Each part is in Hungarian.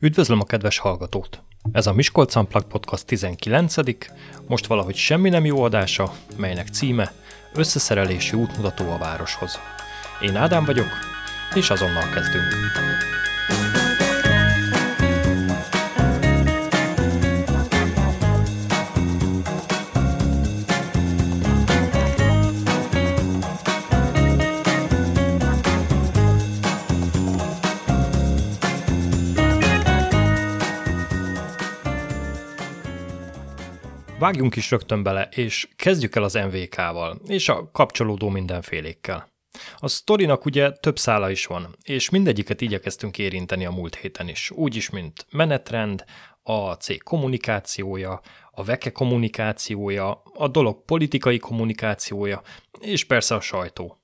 Üdvözlöm a kedves hallgatót! Ez a Miskolc Unplugged Podcast 19 most valahogy semmi nem jó adása, melynek címe Összeszerelési útmutató a városhoz. Én Ádám vagyok, és azonnal kezdünk. Vágjunk is rögtön bele, és kezdjük el az MVK-val, és a kapcsolódó mindenfélékkel. A sztorinak ugye több szála is van, és mindegyiket igyekeztünk érinteni a múlt héten is, úgyis, mint menetrend, a cég kommunikációja, a veke kommunikációja, a dolog politikai kommunikációja, és persze a sajtó.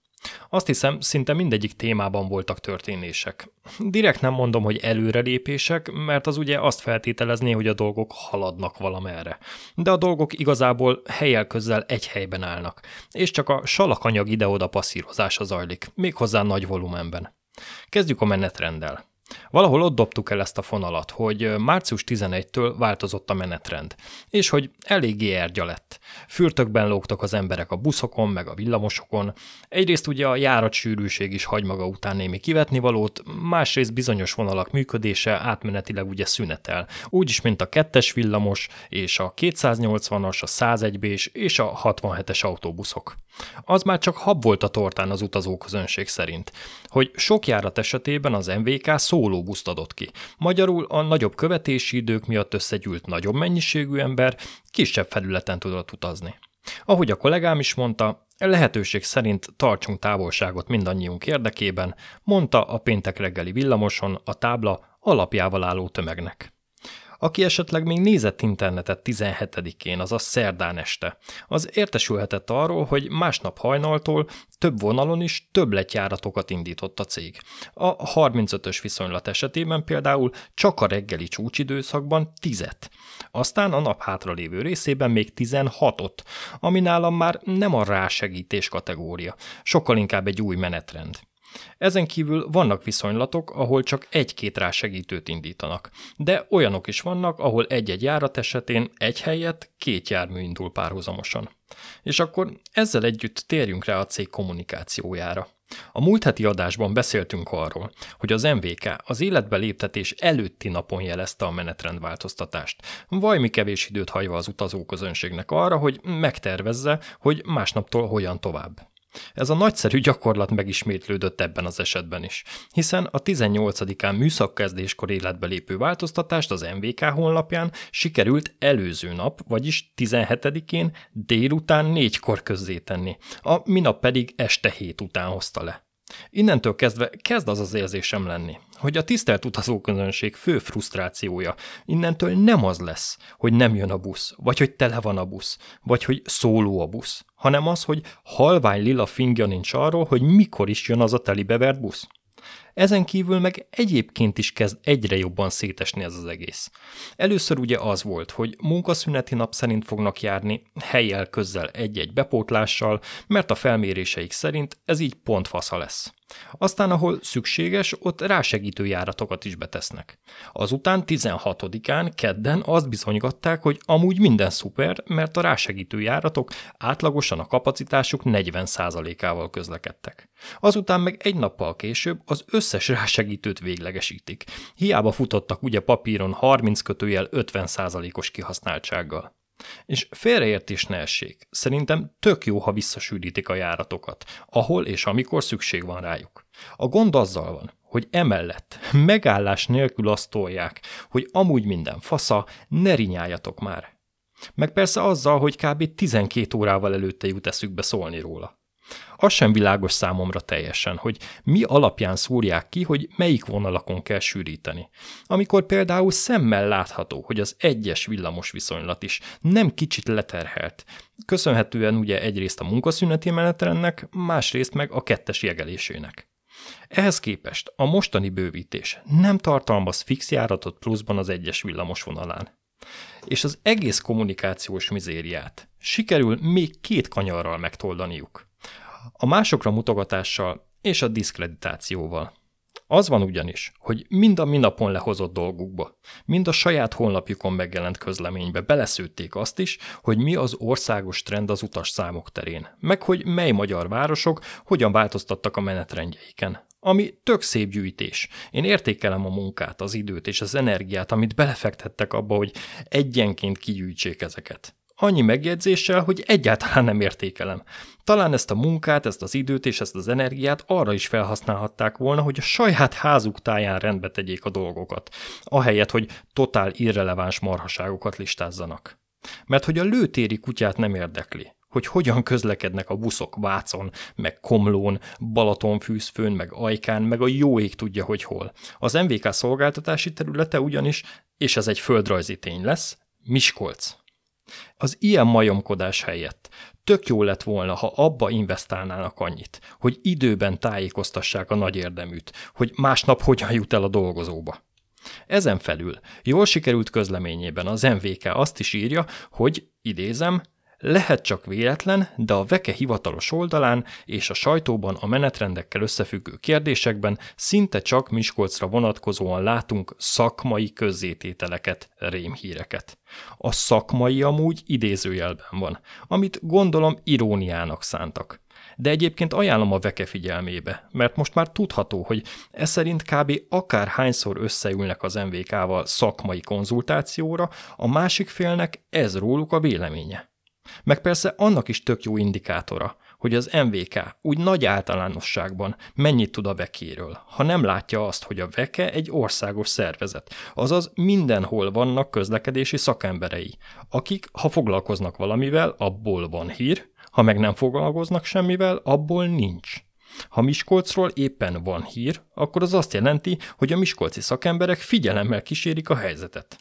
Azt hiszem, szinte mindegyik témában voltak történések. Direkt nem mondom, hogy előrelépések, mert az ugye azt feltételezné, hogy a dolgok haladnak valamerre. De a dolgok igazából helyel közel egy helyben állnak, és csak a salakanyag ide-oda passzírozása zajlik, méghozzá nagy volumenben. Kezdjük a menetrenddel. Valahol ott dobtuk el ezt a fonalat, hogy március 11-től változott a menetrend, és hogy eléggé ergya lett. Fürtökben lógtak az emberek a buszokon, meg a villamosokon. Egyrészt ugye a járatsűrűség is hagy maga után némi kivetnivalót, másrészt bizonyos vonalak működése átmenetileg ugye szünetel. Úgyis, mint a kettes villamos, és a 280-as, a 101 és a 67-es autóbuszok. Az már csak hab volt a tortán az utazóközönség szerint, hogy sok járat esetében az MVK szólóbuszt adott ki. Magyarul a nagyobb követési idők miatt összegyűlt nagyobb mennyiségű ember kisebb felületen tudott utazni. Ahogy a kollégám is mondta, lehetőség szerint tartsunk távolságot mindannyiunk érdekében, mondta a péntek reggeli villamoson a tábla alapjával álló tömegnek. Aki esetleg még nézett internetet 17-én, azaz szerdán este, az értesülhetett arról, hogy másnap hajnaltól több vonalon is többletjáratokat indított a cég. A 35-ös viszonylat esetében például csak a reggeli csúcsidőszakban 10 aztán a nap hátralévő részében még 16-ot, ami nálam már nem a rásegítés kategória, sokkal inkább egy új menetrend. Ezen kívül vannak viszonylatok, ahol csak egy-két rásegítőt indítanak, de olyanok is vannak, ahol egy-egy járat esetén egy helyet két jármű indul párhuzamosan. És akkor ezzel együtt térjünk rá a cég kommunikációjára. A múlt heti adásban beszéltünk arról, hogy az MVK az életbe léptetés előtti napon jelezte a menetrendváltoztatást, vajmi kevés időt hagyva az utazóközönségnek arra, hogy megtervezze, hogy másnaptól hogyan tovább. Ez a nagyszerű gyakorlat megismétlődött ebben az esetben is, hiszen a 18-án műszakkezdéskor életbe lépő változtatást az MVK honlapján sikerült előző nap, vagyis 17-én délután négykor közzétenni, a minap pedig este hét után hozta le. Innentől kezdve kezd az az érzésem lenni, hogy a tisztelt utazóközönség fő frusztrációja innentől nem az lesz, hogy nem jön a busz, vagy hogy tele van a busz, vagy hogy szóló a busz, hanem az, hogy halvány lila fingja nincs arról, hogy mikor is jön az a telibevert busz. Ezen kívül meg egyébként is kezd egyre jobban szétesni ez az egész. Először ugye az volt, hogy munkaszüneti nap szerint fognak járni, helyel közzel egy-egy bepótlással, mert a felméréseik szerint ez így pont fasza lesz. Aztán, ahol szükséges, ott rásegítő járatokat is betesznek. Azután 16-án, kedden azt bizonygatták, hogy amúgy minden szuper, mert a rásegítő járatok átlagosan a kapacitásuk 40%-ával közlekedtek. Azután meg egy nappal később az összes rásegítőt véglegesítik. Hiába futottak ugye papíron 30 kötőjel 50%-os kihasználtsággal. És félreértés ne essék. Szerintem tök jó, ha visszasűrítik a járatokat, ahol és amikor szükség van rájuk. A gond azzal van, hogy emellett megállás nélkül azt tolják, hogy amúgy minden fasza, ne rinyáljatok már. Meg persze azzal, hogy kb. 12 órával előtte jut eszükbe szólni róla. Az sem világos számomra teljesen, hogy mi alapján szúrják ki, hogy melyik vonalakon kell sűríteni. Amikor például szemmel látható, hogy az egyes villamos viszonylat is nem kicsit leterhelt. Köszönhetően ugye egyrészt a munkaszüneti menetrendnek, másrészt meg a kettes jegelésének. Ehhez képest a mostani bővítés nem tartalmaz fix járatot pluszban az egyes villamos vonalán. És az egész kommunikációs mizériát sikerül még két kanyarral megtoldaniuk a másokra mutogatással és a diszkreditációval. Az van ugyanis, hogy mind a minapon lehozott dolgukba, mind a saját honlapjukon megjelent közleménybe beleszőtték azt is, hogy mi az országos trend az utas számok terén, meg hogy mely magyar városok hogyan változtattak a menetrendjeiken. Ami tök szép gyűjtés. Én értékelem a munkát, az időt és az energiát, amit belefektettek abba, hogy egyenként kigyűjtsék ezeket. Annyi megjegyzéssel, hogy egyáltalán nem értékelem. Talán ezt a munkát, ezt az időt és ezt az energiát arra is felhasználhatták volna, hogy a saját házuk táján rendbe tegyék a dolgokat, ahelyett, hogy totál irreleváns marhaságokat listázzanak. Mert hogy a lőtéri kutyát nem érdekli, hogy hogyan közlekednek a buszok Vácon, meg Komlón, Balatonfűzfőn, meg Ajkán, meg a jó ég tudja, hogy hol. Az MVK szolgáltatási területe ugyanis, és ez egy földrajzi tény lesz, Miskolc. Az ilyen majomkodás helyett tök jó lett volna, ha abba investálnának annyit, hogy időben tájékoztassák a nagy érdeműt, hogy másnap hogyan jut el a dolgozóba. Ezen felül jól sikerült közleményében az MVK azt is írja, hogy, idézem, lehet csak véletlen, de a Veke hivatalos oldalán és a sajtóban a menetrendekkel összefüggő kérdésekben szinte csak Miskolcra vonatkozóan látunk szakmai közzétételeket, rémhíreket. A szakmai amúgy idézőjelben van, amit gondolom iróniának szántak. De egyébként ajánlom a veke figyelmébe, mert most már tudható, hogy ez szerint kb. akárhányszor összeülnek az MVK-val szakmai konzultációra, a másik félnek ez róluk a véleménye. Meg persze annak is tök jó indikátora, hogy az MVK úgy nagy általánosságban mennyit tud a vekéről, ha nem látja azt, hogy a veke egy országos szervezet, azaz mindenhol vannak közlekedési szakemberei, akik, ha foglalkoznak valamivel, abból van hír, ha meg nem foglalkoznak semmivel, abból nincs. Ha Miskolcról éppen van hír, akkor az azt jelenti, hogy a miskolci szakemberek figyelemmel kísérik a helyzetet.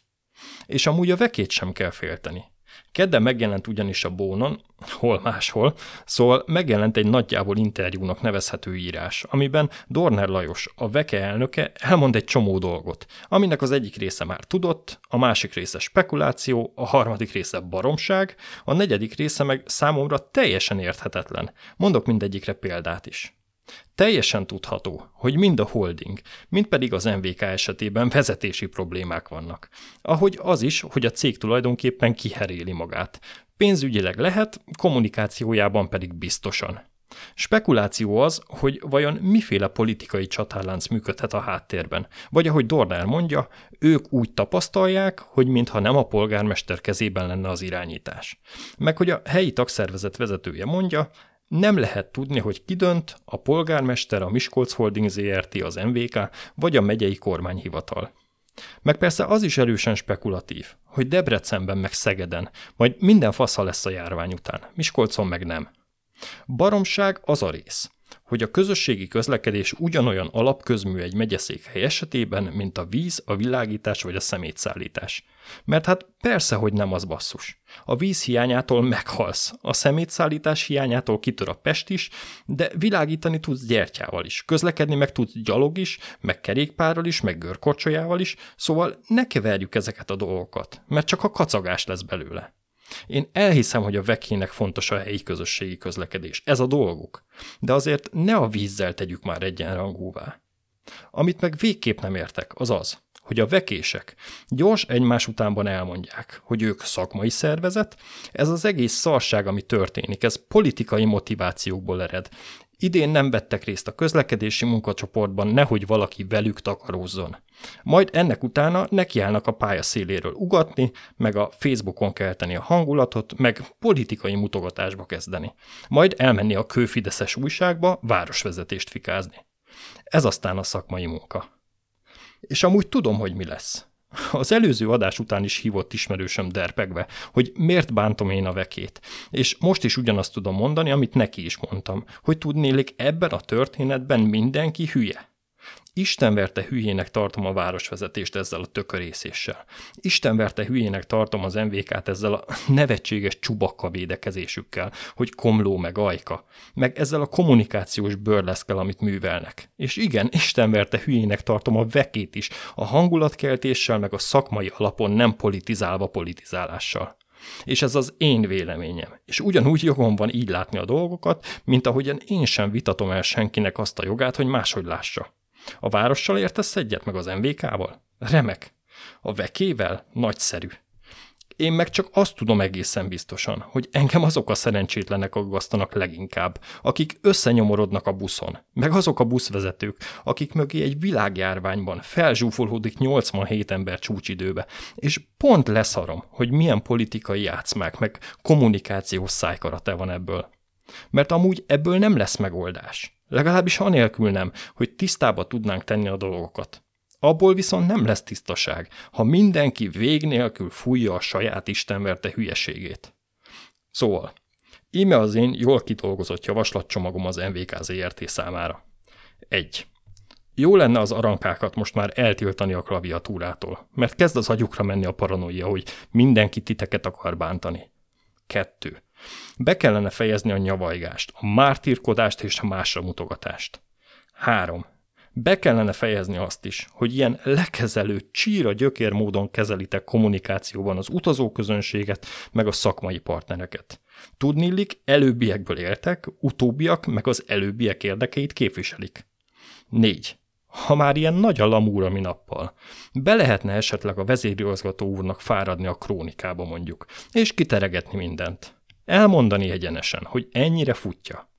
És amúgy a vekét sem kell félteni. Kedden megjelent ugyanis a Bónon, hol máshol, szóval megjelent egy nagyjából interjúnak nevezhető írás, amiben Dorner Lajos, a Veke elnöke elmond egy csomó dolgot, aminek az egyik része már tudott, a másik része spekuláció, a harmadik része baromság, a negyedik része meg számomra teljesen érthetetlen. Mondok mindegyikre példát is. Teljesen tudható, hogy mind a holding, mind pedig az MVK esetében vezetési problémák vannak. Ahogy az is, hogy a cég tulajdonképpen kiheréli magát. Pénzügyileg lehet, kommunikációjában pedig biztosan. Spekuláció az, hogy vajon miféle politikai csatárlánc működhet a háttérben, vagy ahogy Dornál mondja, ők úgy tapasztalják, hogy mintha nem a polgármester kezében lenne az irányítás. Meg hogy a helyi tagszervezet vezetője mondja, nem lehet tudni, hogy ki dönt, a polgármester, a Miskolc Holding ZRT, az MVK vagy a megyei kormányhivatal. Meg persze az is erősen spekulatív, hogy Debrecenben meg Szegeden, majd minden fasza lesz a járvány után, Miskolcon meg nem. Baromság az a rész, hogy a közösségi közlekedés ugyanolyan alapközmű egy megyeszékhely esetében, mint a víz, a világítás vagy a szemétszállítás. Mert hát persze, hogy nem az basszus. A víz hiányától meghalsz, a szemétszállítás hiányától kitör a pest is, de világítani tudsz gyertyával is, közlekedni meg tudsz gyalog is, meg kerékpárral is, meg görkorcsolyával is, szóval ne keverjük ezeket a dolgokat, mert csak a kacagás lesz belőle. Én elhiszem, hogy a vekének fontos a helyi közösségi közlekedés. Ez a dolguk. De azért ne a vízzel tegyük már egyenrangúvá. Amit meg végképp nem értek, az az, hogy a vekések gyors egymás utánban elmondják, hogy ők szakmai szervezet, ez az egész szarság, ami történik, ez politikai motivációkból ered, Idén nem vettek részt a közlekedési munkacsoportban, nehogy valaki velük takarózzon. Majd ennek utána nekiállnak a pálya széléről ugatni, meg a Facebookon kelteni a hangulatot, meg politikai mutogatásba kezdeni. Majd elmenni a kőfideszes újságba városvezetést fikázni. Ez aztán a szakmai munka. És amúgy tudom, hogy mi lesz. Az előző adás után is hívott ismerősöm derpegve, hogy miért bántom én a vekét. És most is ugyanazt tudom mondani, amit neki is mondtam, hogy tudnélik ebben a történetben mindenki hülye. Isten verte hülyének tartom a városvezetést ezzel a tökörészéssel. Isten verte hülyének tartom az MVK-t ezzel a nevetséges csubakka védekezésükkel, hogy komló meg ajka, meg ezzel a kommunikációs bőrleszkel, amit művelnek. És igen, Isten verte hülyének tartom a vekét is, a hangulatkeltéssel meg a szakmai alapon nem politizálva politizálással. És ez az én véleményem. És ugyanúgy jogom van így látni a dolgokat, mint ahogyan én sem vitatom el senkinek azt a jogát, hogy máshogy lássa. A várossal értesz egyet, meg az MVK-val? Remek. A vekével? Nagyszerű. Én meg csak azt tudom egészen biztosan, hogy engem azok a szerencsétlenek aggasztanak leginkább, akik összenyomorodnak a buszon, meg azok a buszvezetők, akik mögé egy világjárványban felzsúfolódik 87 ember csúcsidőbe, és pont leszarom, hogy milyen politikai játszmák, meg kommunikációs szájkarate van ebből. Mert amúgy ebből nem lesz megoldás. Legalábbis anélkül nem, hogy tisztába tudnánk tenni a dolgokat. Abból viszont nem lesz tisztaság, ha mindenki vég nélkül fújja a saját istenverte hülyeségét. Szóval, íme az én jól kidolgozott javaslatcsomagom az MVK ZRT számára. 1. Jó lenne az arankákat most már eltiltani a klaviatúrától, mert kezd az agyukra menni a paranoia, hogy mindenki titeket akar bántani. 2. Be kellene fejezni a nyavajgást, a mártírkodást és a másra mutogatást. 3. Be kellene fejezni azt is, hogy ilyen lekezelő, csíra gyökér módon kezelitek kommunikációban az utazóközönséget, meg a szakmai partnereket. Tudnillik, előbbiekből éltek, utóbbiak meg az előbbiek érdekeit képviselik. 4. Ha már ilyen nagy a lamúra mi nappal, be lehetne esetleg a vezérigazgató úrnak fáradni a krónikába mondjuk, és kiteregetni mindent. Elmondani egyenesen, hogy ennyire futja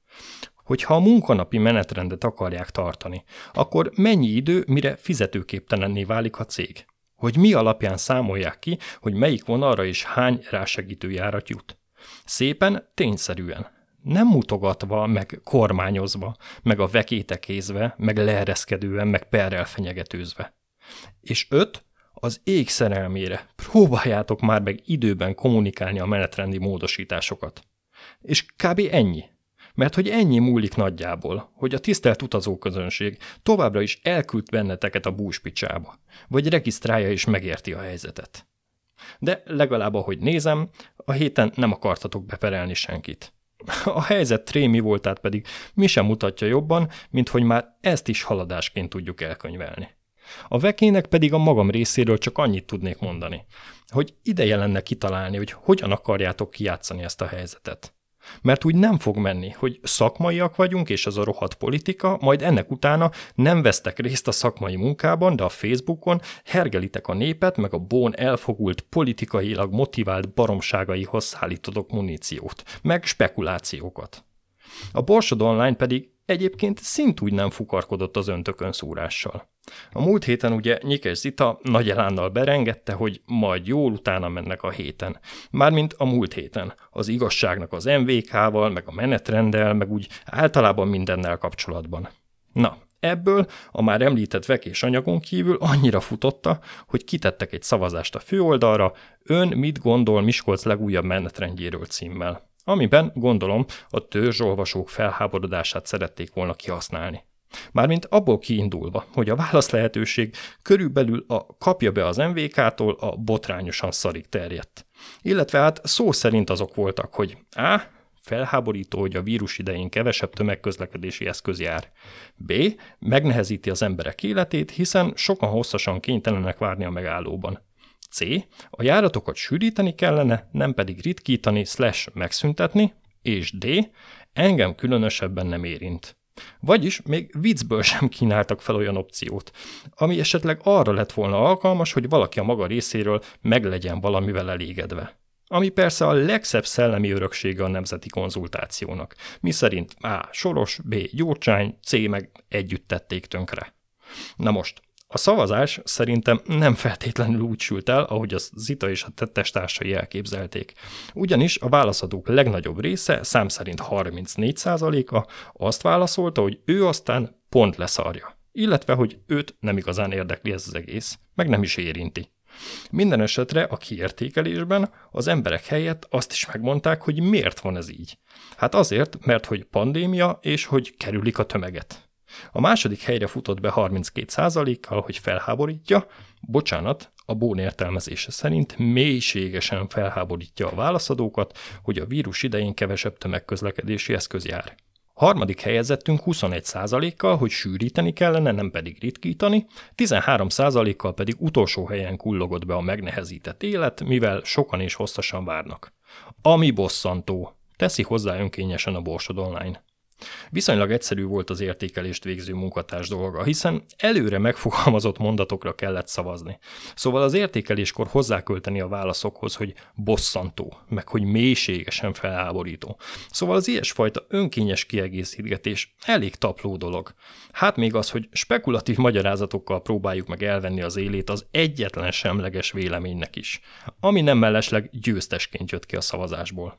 hogyha a munkanapi menetrendet akarják tartani, akkor mennyi idő, mire fizetőképtelenné válik a cég? Hogy mi alapján számolják ki, hogy melyik vonalra és hány rásegítő járat jut? Szépen, tényszerűen. Nem mutogatva, meg kormányozva, meg a vekétekézve, meg leereszkedően, meg perrel fenyegetőzve. És öt, az ég szerelmére, próbáljátok már meg időben kommunikálni a menetrendi módosításokat. És kb. ennyi. Mert hogy ennyi múlik nagyjából, hogy a tisztelt utazóközönség továbbra is elküld benneteket a búspicsába, vagy regisztrálja és megérti a helyzetet. De legalább ahogy nézem, a héten nem akartatok beperelni senkit. A helyzet trémi voltát pedig mi sem mutatja jobban, mint hogy már ezt is haladásként tudjuk elkönyvelni. A vekének pedig a magam részéről csak annyit tudnék mondani, hogy ideje lenne kitalálni, hogy hogyan akarjátok kijátszani ezt a helyzetet. Mert úgy nem fog menni, hogy szakmaiak vagyunk, és az a rohadt politika, majd ennek utána nem vesztek részt a szakmai munkában, de a Facebookon hergelitek a népet, meg a bón elfogult politikailag motivált baromságaihoz szállítotok muníciót, meg spekulációkat. A Borsod Online pedig egyébként szintúgy nem fukarkodott az öntökön szúrással. A múlt héten ugye Nyikes Zita nagy elánnal berengette, hogy majd jól utána mennek a héten. Mármint a múlt héten. Az igazságnak az MVK-val, meg a menetrenddel, meg úgy általában mindennel kapcsolatban. Na, Ebből a már említett vekés anyagon kívül annyira futotta, hogy kitettek egy szavazást a főoldalra, ön mit gondol Miskolc legújabb menetrendjéről címmel amiben, gondolom, a törzsolvasók felháborodását szerették volna kihasználni. Mármint abból kiindulva, hogy a válasz lehetőség körülbelül a kapja be az MVK-tól a botrányosan szarig terjedt. Illetve hát szó szerint azok voltak, hogy A. Felháborító, hogy a vírus idején kevesebb tömegközlekedési eszköz jár. B. Megnehezíti az emberek életét, hiszen sokan hosszasan kénytelenek várni a megállóban. C. A járatokat sűríteni kellene, nem pedig ritkítani, slash megszüntetni, és D. Engem különösebben nem érint. Vagyis még viccből sem kínáltak fel olyan opciót, ami esetleg arra lett volna alkalmas, hogy valaki a maga részéről meg legyen valamivel elégedve. Ami persze a legszebb szellemi öröksége a nemzeti konzultációnak, mi szerint A. Soros, B. Gyurcsány, C. meg együtt tették tönkre. Na most, a szavazás szerintem nem feltétlenül úgy sült el, ahogy az Zita és a tettestársai elképzelték. Ugyanis a válaszadók legnagyobb része, szám szerint 34%-a azt válaszolta, hogy ő aztán pont leszarja. Illetve, hogy őt nem igazán érdekli ez az egész, meg nem is érinti. Minden esetre a kiértékelésben az emberek helyett azt is megmondták, hogy miért van ez így. Hát azért, mert hogy pandémia, és hogy kerülik a tömeget. A második helyre futott be 32%-kal, hogy felháborítja, bocsánat, a Bón értelmezése szerint mélységesen felháborítja a válaszadókat, hogy a vírus idején kevesebb tömegközlekedési eszköz jár. A harmadik helyezettünk 21%-kal, hogy sűríteni kellene, nem pedig ritkítani, 13%-kal pedig utolsó helyen kullogott be a megnehezített élet, mivel sokan és hosszasan várnak. Ami bosszantó, teszi hozzá önkényesen a Borsod Online. Viszonylag egyszerű volt az értékelést végző munkatárs dolga, hiszen előre megfogalmazott mondatokra kellett szavazni. Szóval az értékeléskor hozzákölteni a válaszokhoz, hogy bosszantó, meg hogy mélységesen felháborító. Szóval az ilyesfajta önkényes kiegészítgetés elég tapló dolog. Hát még az, hogy spekulatív magyarázatokkal próbáljuk meg elvenni az élét az egyetlen semleges véleménynek is, ami nem mellesleg győztesként jött ki a szavazásból.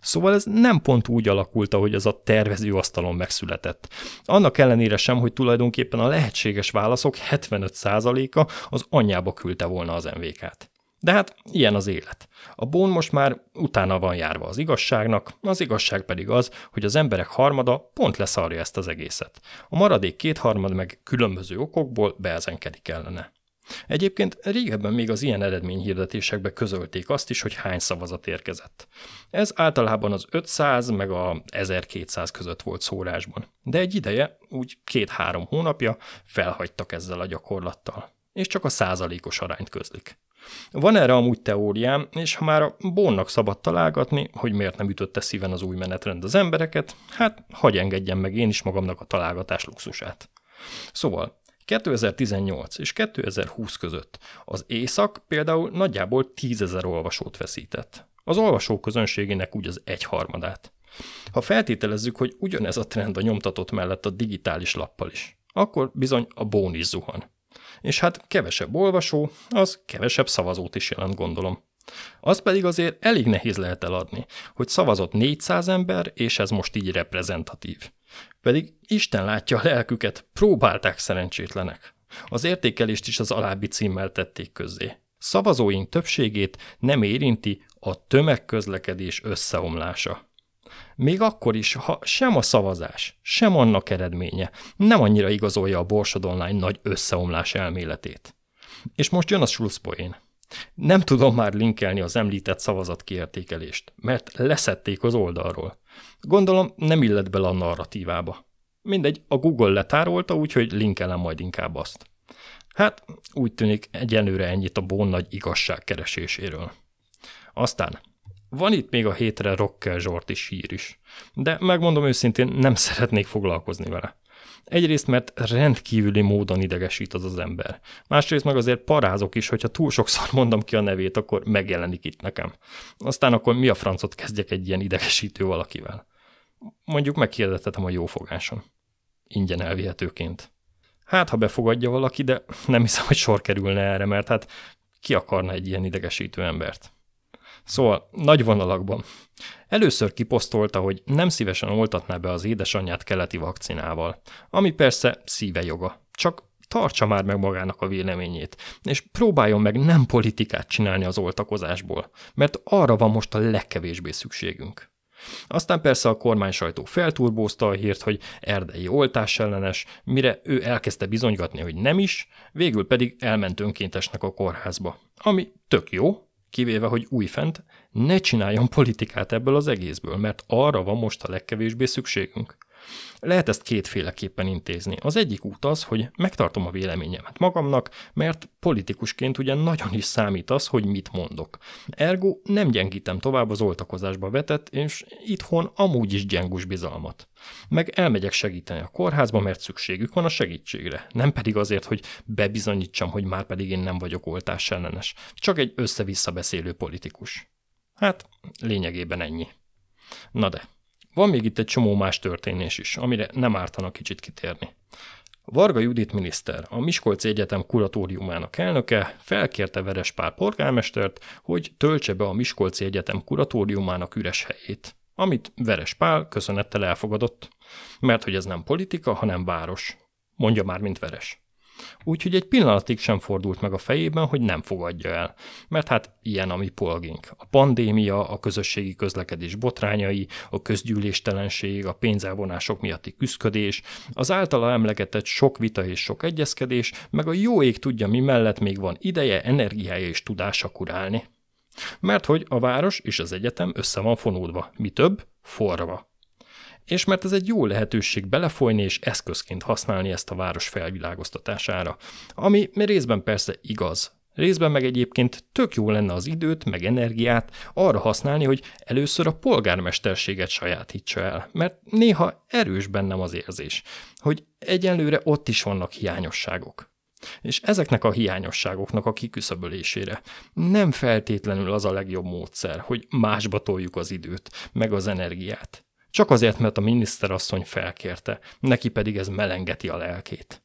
Szóval ez nem pont úgy alakult, ahogy az a tervező asztalon megszületett. Annak ellenére sem, hogy tulajdonképpen a lehetséges válaszok 75%-a az anyjába küldte volna az MVK-t. De hát ilyen az élet. A bón most már utána van járva az igazságnak, az igazság pedig az, hogy az emberek harmada pont leszarja ezt az egészet. A maradék kétharmad meg különböző okokból beezenkedik ellene. Egyébként régebben még az ilyen eredményhirdetésekbe közölték azt is, hogy hány szavazat érkezett. Ez általában az 500 meg a 1200 között volt szórásban. De egy ideje, úgy két-három hónapja felhagytak ezzel a gyakorlattal. És csak a százalékos arányt közlik. Van erre amúgy teóriám, és ha már a Bónnak szabad találgatni, hogy miért nem ütötte szíven az új menetrend az embereket, hát hagy engedjem meg én is magamnak a találgatás luxusát. Szóval 2018 és 2020 között az Észak például nagyjából 10 ezer olvasót veszített. Az olvasók közönségének úgy az egyharmadát. Ha feltételezzük, hogy ugyanez a trend a nyomtatott mellett a digitális lappal is, akkor bizony a bón zuhan. És hát kevesebb olvasó, az kevesebb szavazót is jelent, gondolom. Az pedig azért elég nehéz lehet eladni, hogy szavazott 400 ember, és ez most így reprezentatív. Pedig Isten látja a lelküket, próbálták szerencsétlenek. Az értékelést is az alábbi címmel tették közzé. Szavazóink többségét nem érinti a tömegközlekedés összeomlása. Még akkor is, ha sem a szavazás, sem annak eredménye nem annyira igazolja a Borsod Online nagy összeomlás elméletét. És most jön a slusszpoén. Nem tudom már linkelni az említett szavazat kiértékelést, mert leszették az oldalról. Gondolom nem illet bele a narratívába. Mindegy, a Google letárolta, úgyhogy linkelem majd inkább azt. Hát, úgy tűnik egyenlőre ennyit a Bón nagy igazság kereséséről. Aztán van itt még a hétre Zsort is hír is, de megmondom őszintén, nem szeretnék foglalkozni vele. Egyrészt, mert rendkívüli módon idegesít az az ember. Másrészt meg azért parázok is, hogyha túl sokszor mondom ki a nevét, akkor megjelenik itt nekem. Aztán akkor mi a francot kezdjek egy ilyen idegesítő valakivel? Mondjuk megkérdeztetem a jófogáson. Ingyen elvihetőként. Hát, ha befogadja valaki, de nem hiszem, hogy sor kerülne erre, mert hát ki akarna egy ilyen idegesítő embert. Szóval, nagy vonalakban. Először kiposztolta, hogy nem szívesen oltatná be az édesanyját keleti vakcinával, ami persze szíve joga. Csak tartsa már meg magának a véleményét, és próbáljon meg nem politikát csinálni az oltakozásból, mert arra van most a legkevésbé szükségünk. Aztán persze a kormány sajtó felturbózta a hírt, hogy erdei oltás ellenes, mire ő elkezdte bizonygatni, hogy nem is, végül pedig elment önkéntesnek a kórházba. Ami tök jó, kivéve, hogy újfent ne csináljon politikát ebből az egészből, mert arra van most a legkevésbé szükségünk. Lehet ezt kétféleképpen intézni. Az egyik út az, hogy megtartom a véleményemet magamnak, mert politikusként ugye nagyon is számít az, hogy mit mondok. Ergo nem gyengítem tovább az oltakozásba vetett, és itthon amúgy is gyengus bizalmat. Meg elmegyek segíteni a kórházba, mert szükségük van a segítségre. Nem pedig azért, hogy bebizonyítsam, hogy már pedig én nem vagyok oltás ellenes. Csak egy össze-vissza beszélő politikus. Hát, lényegében ennyi. Na de, van még itt egy csomó más történés is, amire nem ártana kicsit kitérni. Varga Judit miniszter, a Miskolci Egyetem kuratóriumának elnöke felkérte Verespál polgármestert, hogy töltse be a Miskolci Egyetem kuratóriumának üres helyét, amit Verespál köszönettel elfogadott, mert hogy ez nem politika, hanem város. Mondja már, mint Veres. Úgyhogy egy pillanatig sem fordult meg a fejében, hogy nem fogadja el. Mert hát ilyen a mi polgink. A pandémia, a közösségi közlekedés botrányai, a közgyűléstelenség, a pénzelvonások miatti küszködés, az általa emlegetett sok vita és sok egyezkedés, meg a jó ég tudja mi mellett még van ideje, energiája és tudása kurálni. Mert hogy a város és az egyetem össze van fonódva, mi több, forva és mert ez egy jó lehetőség belefolyni és eszközként használni ezt a város felvilágoztatására, ami részben persze igaz, Részben meg egyébként tök jó lenne az időt, meg energiát arra használni, hogy először a polgármesterséget sajátítsa el, mert néha erős bennem az érzés, hogy egyenlőre ott is vannak hiányosságok. És ezeknek a hiányosságoknak a kiküszöbölésére nem feltétlenül az a legjobb módszer, hogy másba toljuk az időt, meg az energiát. Csak azért, mert a miniszterasszony felkérte, neki pedig ez melengeti a lelkét.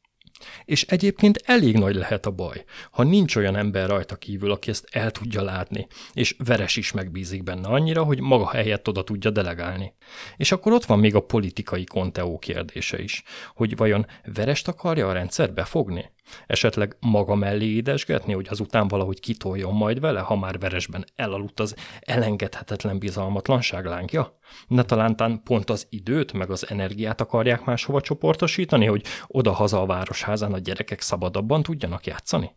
És egyébként elég nagy lehet a baj, ha nincs olyan ember rajta kívül, aki ezt el tudja látni, és Veres is megbízik benne annyira, hogy maga helyett oda tudja delegálni. És akkor ott van még a politikai konteó kérdése is, hogy vajon Verest akarja a rendszer befogni? Esetleg maga mellé édesgetni, hogy azután valahogy kitoljon majd vele, ha már veresben elaludt az elengedhetetlen bizalmatlanság lángja? Ne talántán pont az időt meg az energiát akarják máshova csoportosítani, hogy oda-haza a városházán a gyerekek szabadabban tudjanak játszani?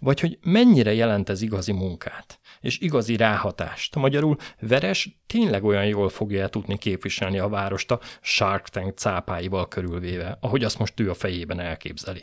Vagy hogy mennyire jelent ez igazi munkát, és igazi ráhatást. Magyarul Veres tényleg olyan jól fogja tudni képviselni a várost a Shark Tank cápáival körülvéve, ahogy azt most ő a fejében elképzeli.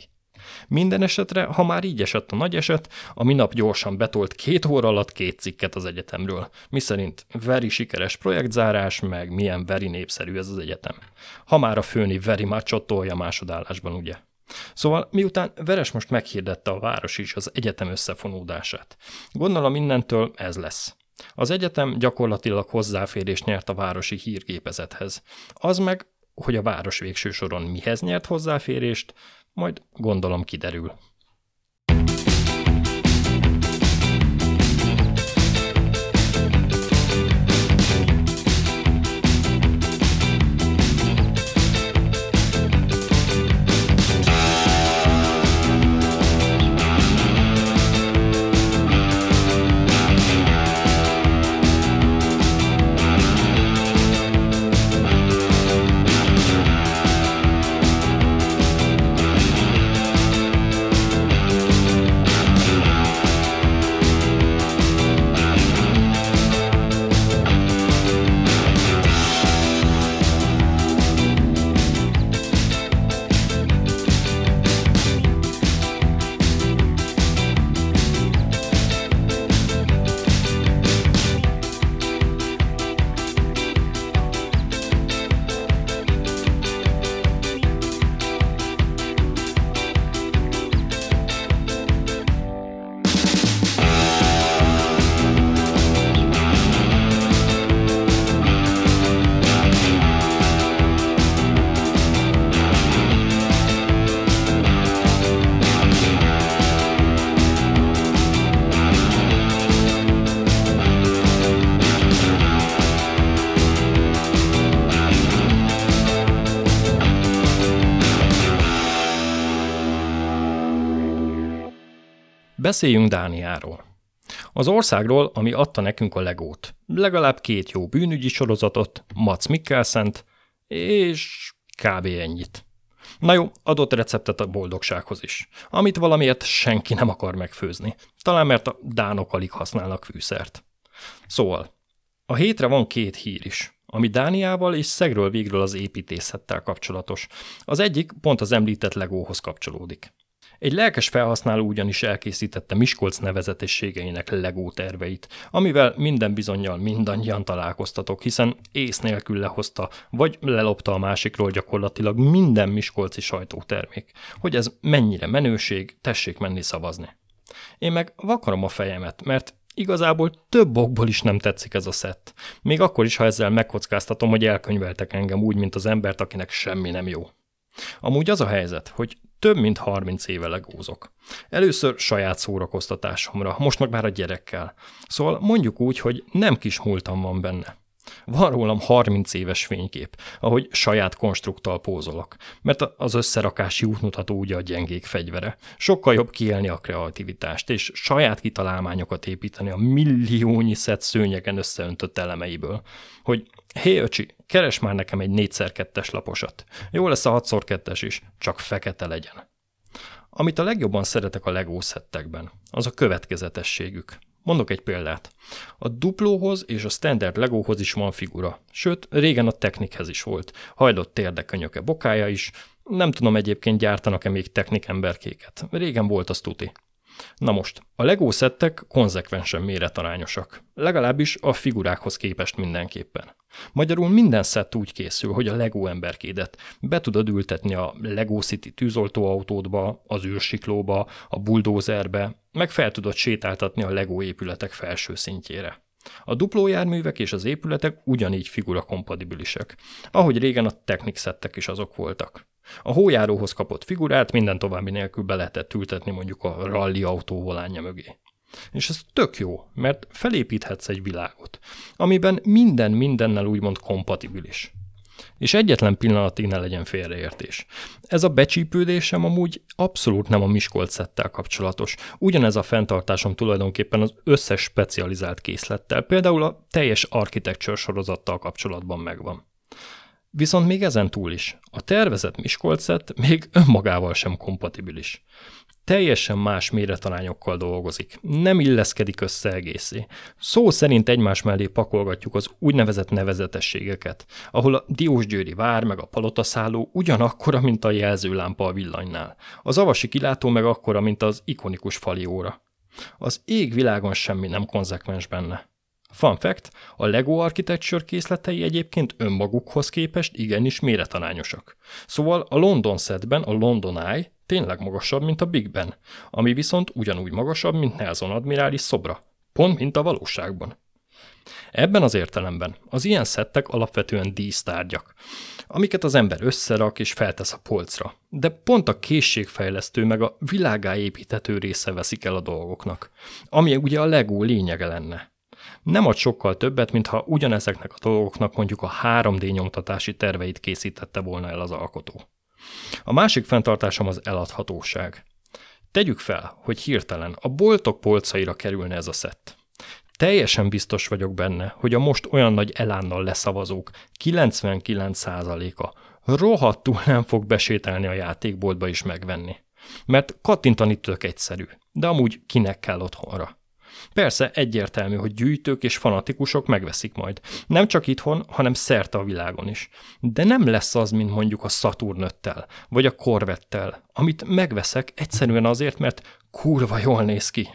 Minden esetre, ha már így esett a nagy eset, a minap gyorsan betolt két óra alatt két cikket az egyetemről, miszerint veri sikeres projektzárás, meg milyen veri népszerű ez az egyetem. Ha már a főni veri macsot tolja másodállásban, ugye? Szóval miután Veres most meghirdette a város is az egyetem összefonódását. Gondolom innentől ez lesz. Az egyetem gyakorlatilag hozzáférést nyert a városi hírgépezethez. Az meg, hogy a város végső soron mihez nyert hozzáférést, majd gondolom kiderül. Beszéljünk Dániáról. Az országról, ami adta nekünk a legót. Legalább két jó bűnügyi sorozatot, Mats Mikkelszent, és kb. ennyit. Na jó, adott receptet a boldogsághoz is, amit valamiért senki nem akar megfőzni. Talán mert a dánok alig használnak fűszert. Szóval, a hétre van két hír is, ami Dániával és szegről végről az építészettel kapcsolatos. Az egyik pont az említett legóhoz kapcsolódik. Egy lelkes felhasználó ugyanis elkészítette Miskolc nevezetességeinek legó terveit, amivel minden bizonyal mindannyian találkoztatok, hiszen ész nélkül lehozta, vagy lelopta a másikról gyakorlatilag minden miskolci sajtótermék. Hogy ez mennyire menőség, tessék menni szavazni. Én meg vakarom a fejemet, mert Igazából több okból is nem tetszik ez a szett. Még akkor is, ha ezzel megkockáztatom, hogy elkönyveltek engem úgy, mint az embert, akinek semmi nem jó. Amúgy az a helyzet, hogy több mint 30 éve legózok. Először saját szórakoztatásomra, most meg már a gyerekkel. Szóval mondjuk úgy, hogy nem kis múltam van benne. Van rólam 30 éves fénykép, ahogy saját konstrukttal pózolok, mert az összerakási útmutató ugye a gyengék fegyvere. Sokkal jobb kiélni a kreativitást, és saját kitalálmányokat építeni a milliónyi szett szőnyegen összeöntött elemeiből. Hogy hé öcsi, keres már nekem egy 4x2-es laposat. Jó lesz a 6x2-es is, csak fekete legyen. Amit a legjobban szeretek a LEGO szettekben, az a következetességük. Mondok egy példát. A duplóhoz és a standard legóhoz is van figura, sőt, régen a technikhez is volt. Hajlott térdekönyöke bokája is, nem tudom egyébként gyártanak-e még technik emberkéket. Régen volt az tuti. Na most, a LEGO szettek konzekvensen méretarányosak, legalábbis a figurákhoz képest mindenképpen. Magyarul minden szett úgy készül, hogy a LEGO emberkédet be tudod ültetni a LEGO City tűzoltóautódba, az űrsiklóba, a bulldozerbe, meg fel tudod sétáltatni a LEGO épületek felső szintjére. A dupló járművek és az épületek ugyanígy figura kompatibilisek, ahogy régen a Technic szettek is azok voltak. A hójáróhoz kapott figurát minden további nélkül be lehetett ültetni mondjuk a rally autó volánja mögé. És ez tök jó, mert felépíthetsz egy világot, amiben minden mindennel úgymond kompatibilis. És egyetlen pillanatig ne legyen félreértés. Ez a becsípődésem amúgy abszolút nem a Miskolc kapcsolatos. Ugyanez a fenntartásom tulajdonképpen az összes specializált készlettel, például a teljes architecture sorozattal kapcsolatban megvan. Viszont még ezen túl is, a tervezett Miskolcet még önmagával sem kompatibilis. Teljesen más méretarányokkal dolgozik, nem illeszkedik össze egészé. Szó szerint egymás mellé pakolgatjuk az úgynevezett nevezetességeket, ahol a Diósgyőri vár meg a palotaszálló ugyanakkora, mint a jelzőlámpa a villanynál. Az avasi kilátó meg akkora, mint az ikonikus fali óra. Az ég világon semmi nem konzekvens benne. Fun fact, a LEGO Architecture készletei egyébként önmagukhoz képest igenis méretanányosak. Szóval a London setben a London Eye tényleg magasabb, mint a Big Ben, ami viszont ugyanúgy magasabb, mint Nelson admirális szobra. Pont, mint a valóságban. Ebben az értelemben az ilyen szettek alapvetően dísztárgyak, amiket az ember összerak és feltesz a polcra, de pont a készségfejlesztő meg a világá építető része veszik el a dolgoknak, ami ugye a legó lényege lenne nem ad sokkal többet, mintha ugyanezeknek a dolgoknak mondjuk a 3D nyomtatási terveit készítette volna el az alkotó. A másik fenntartásom az eladhatóság. Tegyük fel, hogy hirtelen a boltok polcaira kerülne ez a szett. Teljesen biztos vagyok benne, hogy a most olyan nagy elánnal leszavazók 99%-a rohadtul nem fog besételni a játékboltba is megvenni. Mert kattintani tök egyszerű, de amúgy kinek kell otthonra. Persze egyértelmű, hogy gyűjtők és fanatikusok megveszik majd. Nem csak itthon, hanem szerte a világon is. De nem lesz az, mint mondjuk a Saturn 5 vagy a Corvettel, amit megveszek egyszerűen azért, mert kurva jól néz ki.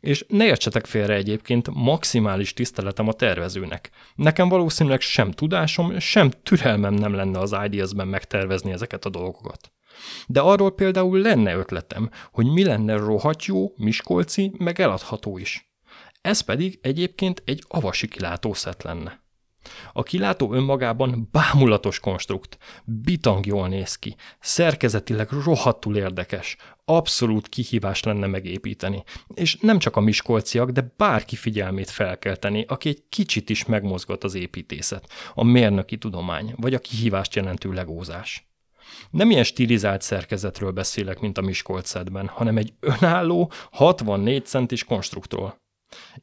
És ne értsetek félre egyébként, maximális tiszteletem a tervezőnek. Nekem valószínűleg sem tudásom, sem türelmem nem lenne az Ideas-ben megtervezni ezeket a dolgokat. De arról például lenne ötletem, hogy mi lenne rohadt jó, miskolci, meg eladható is. Ez pedig egyébként egy avasi kilátószet lenne. A kilátó önmagában bámulatos konstrukt, bitang jól néz ki, szerkezetileg rohadtul érdekes, abszolút kihívás lenne megépíteni, és nem csak a miskolciak, de bárki figyelmét felkelteni, aki egy kicsit is megmozgat az építészet, a mérnöki tudomány, vagy a kihívást jelentő legózás. Nem ilyen stilizált szerkezetről beszélek, mint a Miskolcedben, hanem egy önálló, 64 centis konstruktról.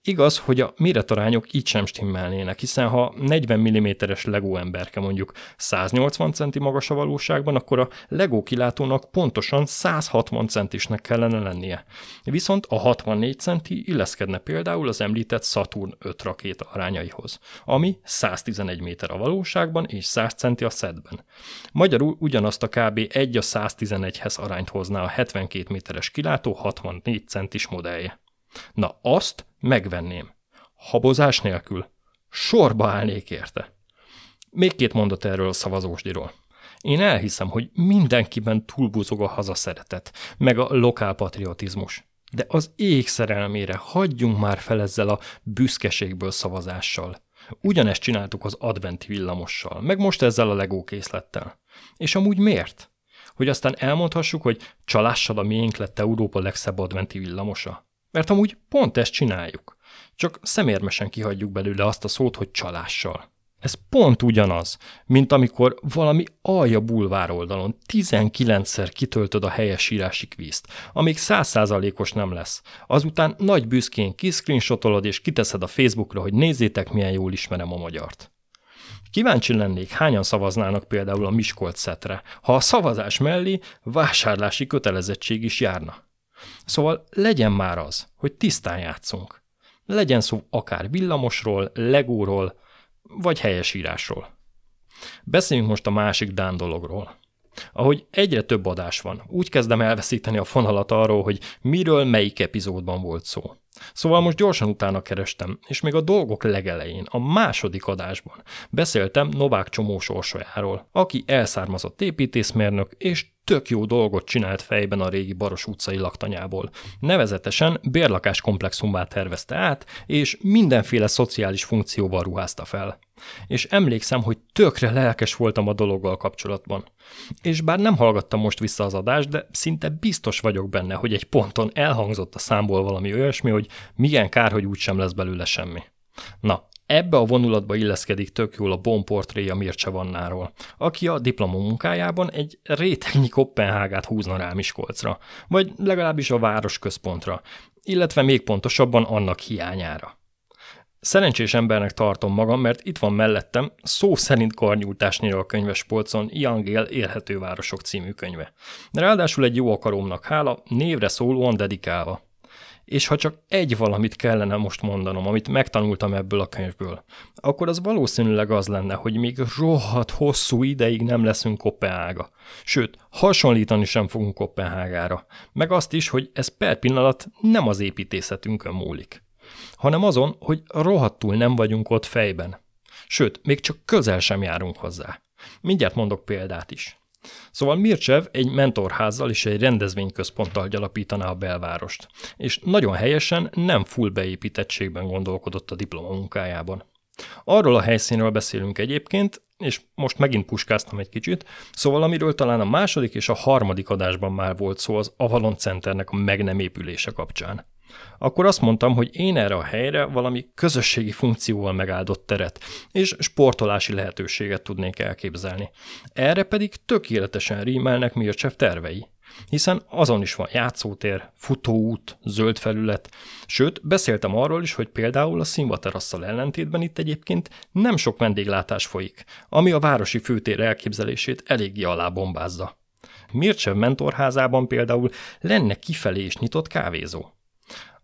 Igaz, hogy a méretarányok így sem stimmelnének, hiszen ha 40 mm-es Lego emberke mondjuk 180 centi magas a valóságban, akkor a Lego kilátónak pontosan 160 centisnek kellene lennie. Viszont a 64 centi illeszkedne például az említett Saturn 5 rakéta arányaihoz, ami 111 méter a valóságban és 100 centi a szedben. Magyarul ugyanazt a kb. 1 a 111-hez arányt hozná a 72 méteres kilátó 64 centis modellje. Na azt megvenném. Habozás nélkül. Sorba állnék érte. Még két mondat erről a szavazósdiról. Én elhiszem, hogy mindenkiben túlbúzog a hazaszeretet, meg a lokálpatriotizmus. De az ég szerelmére hagyjunk már fel ezzel a büszkeségből szavazással. Ugyanezt csináltuk az adventi villamossal, meg most ezzel a legó készlettel. És amúgy miért? Hogy aztán elmondhassuk, hogy csalással a miénk lett Európa legszebb adventi villamosa? Mert amúgy pont ezt csináljuk. Csak szemérmesen kihagyjuk belőle azt a szót, hogy csalással. Ez pont ugyanaz, mint amikor valami alja bulvár oldalon 19-szer kitöltöd a helyesírási kvízt, amíg 100%-os nem lesz. Azután nagy büszkén kiszcreenshotolod és kiteszed a Facebookra, hogy nézzétek, milyen jól ismerem a magyart. Kíváncsi lennék, hányan szavaznának például a Miskolc szetre, ha a szavazás mellé vásárlási kötelezettség is járna. Szóval legyen már az, hogy tisztán játszunk. Legyen szó akár villamosról, legóról, vagy helyesírásról. Beszéljünk most a másik Dán dologról. Ahogy egyre több adás van, úgy kezdem elveszíteni a fonalat arról, hogy miről melyik epizódban volt szó. Szóval most gyorsan utána kerestem, és még a dolgok legelején, a második adásban beszéltem Novák Csomó sorsajáról, aki elszármazott építészmérnök, és tök jó dolgot csinált fejben a régi Baros utcai laktanyából. Nevezetesen bérlakás komplexumbá tervezte át, és mindenféle szociális funkcióval ruházta fel. És emlékszem, hogy tökre lelkes voltam a dologgal kapcsolatban. És bár nem hallgattam most vissza az adást, de szinte biztos vagyok benne, hogy egy ponton elhangzott a számból valami olyasmi, hogy milyen kár, hogy úgysem lesz belőle semmi. Na, Ebbe a vonulatba illeszkedik tök jól a Bon portréja Mircea Vannáról, aki a diplomamunkájában egy rétegnyi Kopenhágát húzna rá Miskolcra, vagy legalábbis a város központra, illetve még pontosabban annak hiányára. Szerencsés embernek tartom magam, mert itt van mellettem szó szerint karnyújtásnyira a könyves polcon Ian Gale Élhető Városok című könyve. Ráadásul egy jó akarómnak hála, névre szólóan dedikálva. És ha csak egy valamit kellene most mondanom, amit megtanultam ebből a könyvből, akkor az valószínűleg az lenne, hogy még rohadt hosszú ideig nem leszünk Kopenhága. Sőt, hasonlítani sem fogunk Kopenhágára. Meg azt is, hogy ez per pillanat nem az építészetünkön múlik, hanem azon, hogy rohadtul nem vagyunk ott fejben. Sőt, még csak közel sem járunk hozzá. Mindjárt mondok példát is. Szóval Mircsev egy mentorházzal és egy rendezvényközponttal gyalapítaná a belvárost, és nagyon helyesen nem full beépítettségben gondolkodott a diplomamunkájában. Arról a helyszínről beszélünk egyébként, és most megint puskáztam egy kicsit, szóval amiről talán a második és a harmadik adásban már volt szó az Avalon Centernek a meg nem épülése kapcsán akkor azt mondtam, hogy én erre a helyre valami közösségi funkcióval megáldott teret és sportolási lehetőséget tudnék elképzelni. Erre pedig tökéletesen rímelnek Mircsev tervei hiszen azon is van játszótér, futóút, zöld felület, sőt, beszéltem arról is, hogy például a színvaterasszal ellentétben itt egyébként nem sok vendéglátás folyik, ami a városi főtér elképzelését eléggé alábombázza. Mircsev mentorházában például lenne kifelé is nyitott kávézó.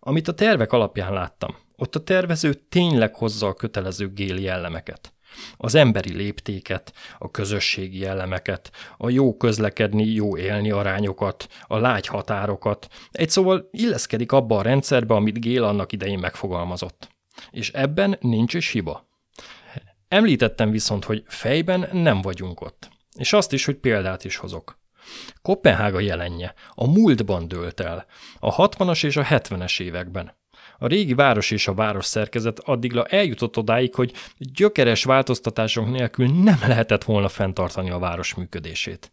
Amit a tervek alapján láttam, ott a tervező tényleg hozza a kötelező géli jellemeket. Az emberi léptéket, a közösségi jellemeket, a jó közlekedni, jó élni arányokat, a lágy határokat, egy szóval illeszkedik abba a rendszerbe, amit Gél annak idején megfogalmazott. És ebben nincs is hiba. Említettem viszont, hogy fejben nem vagyunk ott. És azt is, hogy példát is hozok. Kopenhága jelenje a múltban dőlt el, a 60-as és a 70-es években. A régi város és a város szerkezet addigra eljutott odáig, hogy gyökeres változtatások nélkül nem lehetett volna fenntartani a város működését.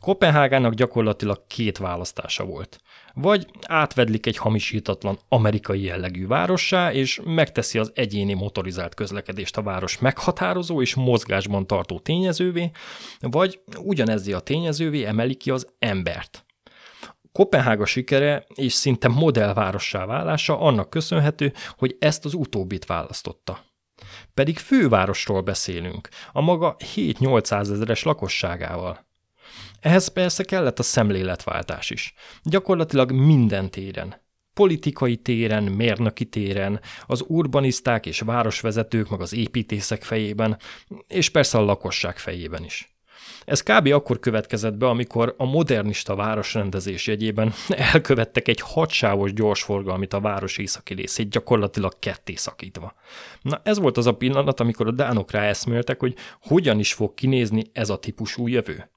Kopenhágának gyakorlatilag két választása volt. Vagy átvedlik egy hamisítatlan amerikai jellegű várossá, és megteszi az egyéni motorizált közlekedést a város meghatározó és mozgásban tartó tényezővé, vagy ugyanezzi a tényezővé emeli ki az embert. Kopenhága sikere és szinte modellvárossá válása annak köszönhető, hogy ezt az utóbbit választotta. Pedig fővárosról beszélünk, a maga 7-800 ezeres lakosságával. Ehhez persze kellett a szemléletváltás is. Gyakorlatilag minden téren. Politikai téren, mérnöki téren, az urbaniszták és városvezetők, meg az építészek fejében, és persze a lakosság fejében is. Ez kb. akkor következett be, amikor a modernista városrendezés jegyében elkövettek egy hadsávos gyorsforgalmit a város északi részét, gyakorlatilag ketté szakítva. Na ez volt az a pillanat, amikor a dánok ráeszméltek, hogy hogyan is fog kinézni ez a típusú jövő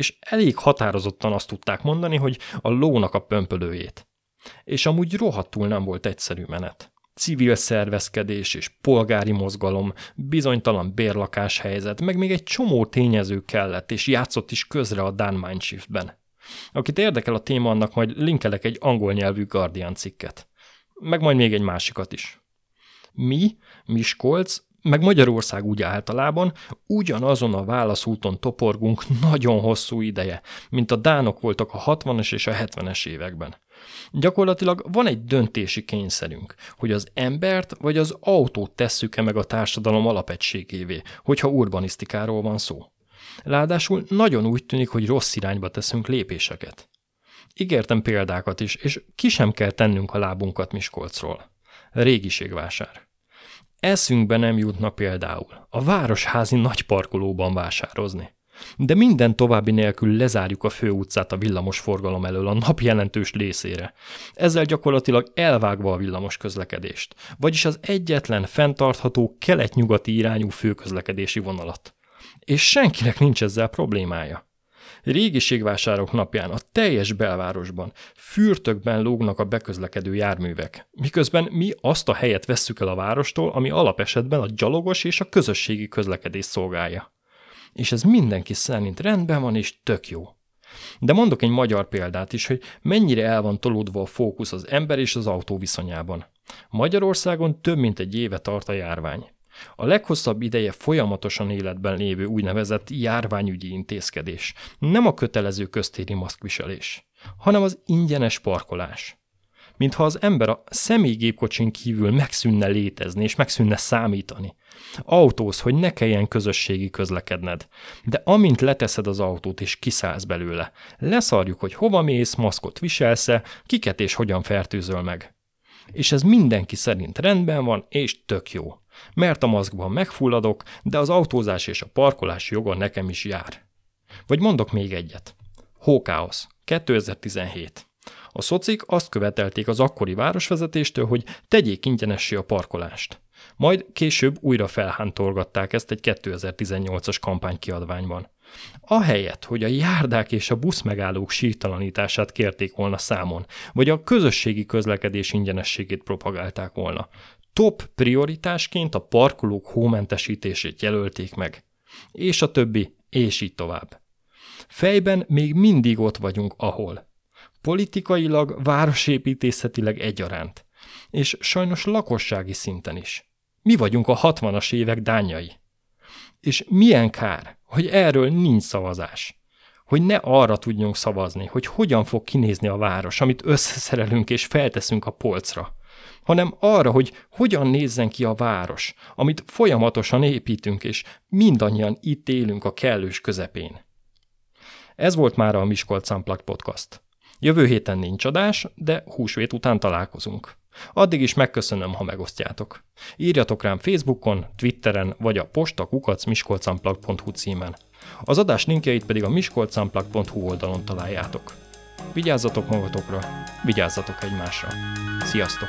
és elég határozottan azt tudták mondani, hogy a lónak a pömpölőjét. És amúgy rohadtul nem volt egyszerű menet. Civil szervezkedés és polgári mozgalom, bizonytalan bérlakáshelyzet, meg még egy csomó tényező kellett, és játszott is közre a Dan Mindshiftben. Akit érdekel a téma, annak majd linkelek egy angol nyelvű Guardian cikket. Meg majd még egy másikat is. Mi, Miskolc, meg Magyarország úgy általában ugyanazon a válaszúton toporgunk nagyon hosszú ideje, mint a dánok voltak a 60-as és a 70-es években. Gyakorlatilag van egy döntési kényszerünk, hogy az embert vagy az autót tesszük-e meg a társadalom alapegységévé, hogyha urbanisztikáról van szó. Ráadásul nagyon úgy tűnik, hogy rossz irányba teszünk lépéseket. Ígértem példákat is, és ki sem kell tennünk a lábunkat Miskolcról. Régiségvásár. Eszünkbe nem jutna például a városházi nagy parkolóban vásározni. De minden további nélkül lezárjuk a főutcát a villamos forgalom elől a nap jelentős részére. Ezzel gyakorlatilag elvágva a villamos közlekedést, vagyis az egyetlen fenntartható kelet-nyugati irányú főközlekedési vonalat. És senkinek nincs ezzel problémája. Régiségvásárok napján a teljes belvárosban fürtökben lógnak a beközlekedő járművek, miközben mi azt a helyet vesszük el a várostól, ami alapesetben a gyalogos és a közösségi közlekedés szolgálja. És ez mindenki szerint rendben van és tök jó. De mondok egy magyar példát is, hogy mennyire el van tolódva a fókusz az ember és az autó viszonyában. Magyarországon több mint egy éve tart a járvány. A leghosszabb ideje folyamatosan életben lévő úgynevezett járványügyi intézkedés nem a kötelező köztéri maszkviselés, hanem az ingyenes parkolás. Mintha az ember a személygépkocsin kívül megszűnne létezni és megszűnne számítani. Autóz, hogy ne kelljen közösségi közlekedned. De amint leteszed az autót és kiszállsz belőle, leszarjuk, hogy hova mész, maszkot viselsz-e, kiket és hogyan fertőzöl meg. És ez mindenki szerint rendben van, és tök jó mert a maszkban megfulladok, de az autózás és a parkolás joga nekem is jár. Vagy mondok még egyet. Hókáosz, 2017. A szocik azt követelték az akkori városvezetéstől, hogy tegyék ingyenessé a parkolást. Majd később újra felhántolgatták ezt egy 2018-as kampánykiadványban. Ahelyett, hogy a járdák és a buszmegállók sírtalanítását kérték volna számon, vagy a közösségi közlekedés ingyenességét propagálták volna, top prioritásként a parkolók hómentesítését jelölték meg. És a többi, és így tovább. Fejben még mindig ott vagyunk, ahol. Politikailag, városépítészetileg egyaránt. És sajnos lakossági szinten is. Mi vagyunk a 60-as évek dányai. És milyen kár, hogy erről nincs szavazás. Hogy ne arra tudjunk szavazni, hogy hogyan fog kinézni a város, amit összeszerelünk és felteszünk a polcra hanem arra, hogy hogyan nézzen ki a város, amit folyamatosan építünk, és mindannyian itt élünk a kellős közepén. Ez volt már a Miskolc Unplugged Podcast. Jövő héten nincs adás, de húsvét után találkozunk. Addig is megköszönöm, ha megosztjátok. Írjatok rám Facebookon, Twitteren vagy a posta.miskolcunplugged.hu címen. Az adás linkjeit pedig a miskolcunplugged.hu oldalon találjátok. Vigyázzatok magatokra, vigyázzatok egymásra. Sziasztok!